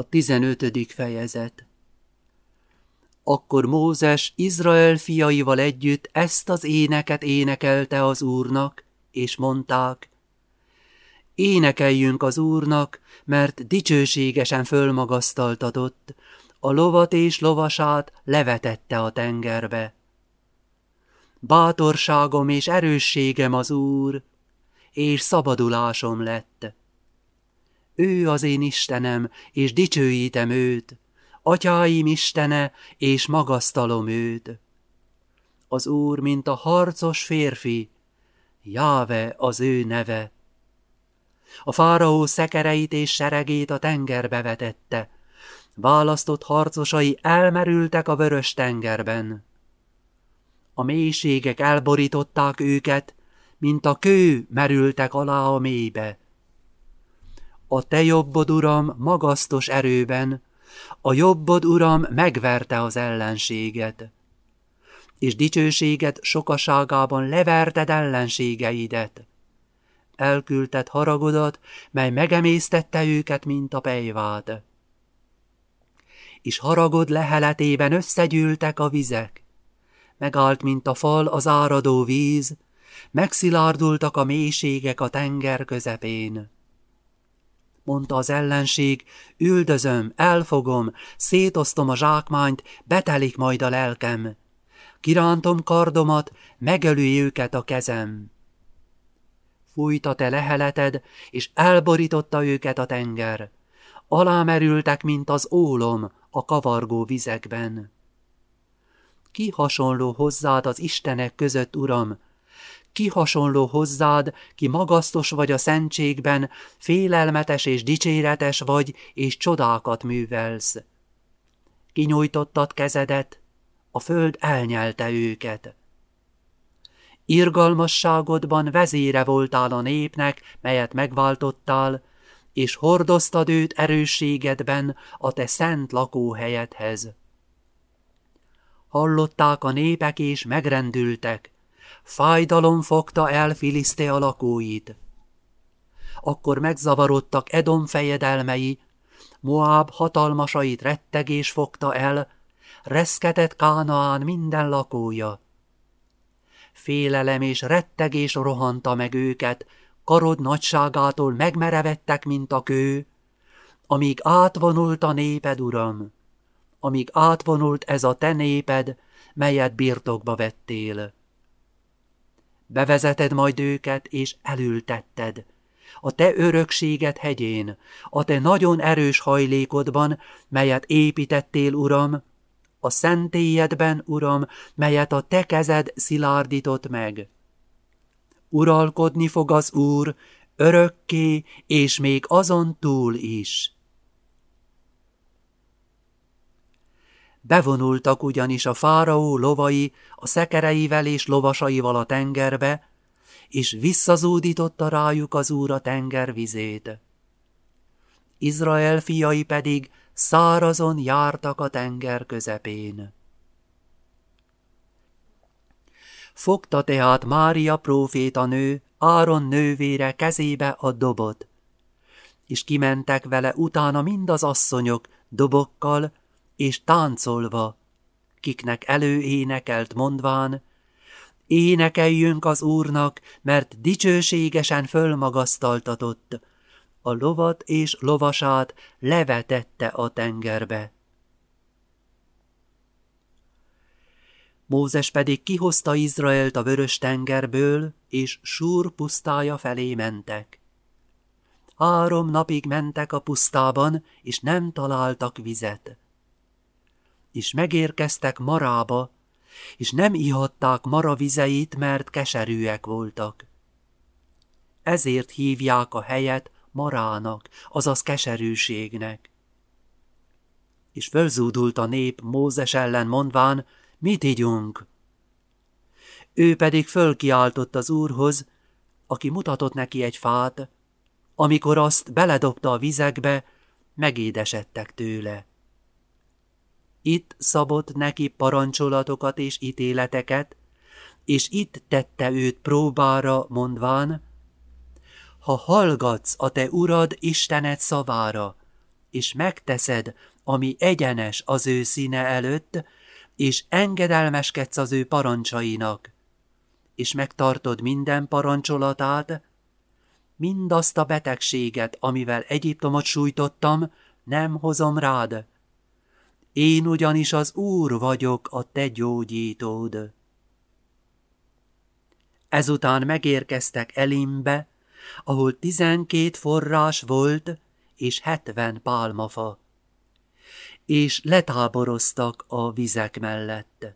A tizenötödik fejezet Akkor Mózes Izrael fiaival együtt ezt az éneket énekelte az Úrnak, és mondták, Énekeljünk az Úrnak, mert dicsőségesen fölmagasztaltatott, a lovat és lovasát levetette a tengerbe. Bátorságom és erősségem az Úr, és szabadulásom lett. Ő az én Istenem, és dicsőítem őt, atyáim Istene, és magasztalom őt. Az Úr, mint a harcos férfi, Jáve az ő neve. A fáraó szekereit és seregét a tengerbe vetette, választott harcosai elmerültek a vörös tengerben. A mélységek elborították őket, mint a kő merültek alá a mélybe. A te jobbod, Uram, magasztos erőben, a jobbod, Uram, megverte az ellenséget. És dicsőséget sokaságában leverted ellenségeidet. Elküldted haragodat, mely megemésztette őket, mint a pejvád. És haragod leheletében összegyűltek a vizek. Megállt, mint a fal az áradó víz, megszilárdultak a mélységek a tenger közepén mondta az ellenség, üldözöm, elfogom, szétosztom a zsákmányt, betelik majd a lelkem. Kirántom kardomat, megölő őket a kezem. Fújta te leheleted, és elborította őket a tenger. Alámerültek, mint az ólom a kavargó vizekben. Ki hasonló hozzád az Istenek között, Uram, ki hasonló hozzád, ki magasztos vagy a szentségben, félelmetes és dicséretes vagy, és csodákat művelsz. Kinyújtottad kezedet, a föld elnyelte őket. Irgalmasságodban vezére voltál a népnek, melyet megváltottál, és hordoztad őt erősségedben a te szent lakóhelyedhez. Hallották a népek és megrendültek, Fájdalom fogta el Filisztea lakóit. Akkor megzavarodtak Edom fejedelmei, Moab hatalmasait rettegés fogta el, reszketett Kánaán minden lakója. Félelem és rettegés rohanta meg őket, karod nagyságától megmerevettek, mint a kő, amíg átvonult a néped, uram, amíg átvonult ez a te néped, melyet birtokba vettél. Bevezeted majd őket, és elültetted. A te örökséget hegyén, a te nagyon erős hajlékodban, melyet építettél, Uram, a szentélyedben, Uram, melyet a te kezed szilárdított meg. Uralkodni fog az Úr, örökké, és még azon túl is. Bevonultak ugyanis a fáraó lovai a szekereivel és lovasaival a tengerbe, és visszazúdította rájuk az úr a tenger. Izrael fiai pedig szárazon jártak a tenger közepén. Fogta tehát Mária próféta nő, Áron nővére kezébe a dobot, és kimentek vele utána mind az asszonyok dobokkal, és táncolva, kiknek előénekelt mondván, énekeljünk az Úrnak, mert dicsőségesen fölmagasztaltatott, a lovat és lovasát levetette a tengerbe. Mózes pedig kihozta Izraelt a vörös tengerből, és Súr pusztája felé mentek. Három napig mentek a pusztában, és nem találtak vizet és megérkeztek Marába, és nem ihatták Mara vizeit, mert keserűek voltak. Ezért hívják a helyet Marának, azaz keserűségnek. És fölzúdult a nép Mózes ellen mondván, mit ígyunk? Ő pedig fölkiáltott az úrhoz, aki mutatott neki egy fát, amikor azt beledobta a vizekbe, megédesedtek tőle. Itt szabott neki parancsolatokat és ítéleteket, és itt tette őt próbára, mondván, ha hallgatsz a te urad Istenet szavára, és megteszed, ami egyenes az ő színe előtt, és engedelmeskedsz az ő parancsainak, és megtartod minden parancsolatát, mindazt a betegséget, amivel Egyiptomot sújtottam, nem hozom rád. Én ugyanis az Úr vagyok, a te gyógyítód. Ezután megérkeztek Elimbe, ahol tizenkét forrás volt, és hetven pálmafa, és letáboroztak a vizek mellett.